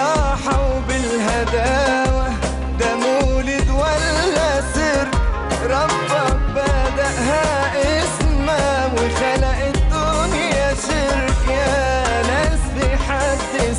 بالراحة وبالهداوة. ده مولد ولا سر؟ ربك بدأها اسمه وخلق الدنيا شرك. يا ناس في حد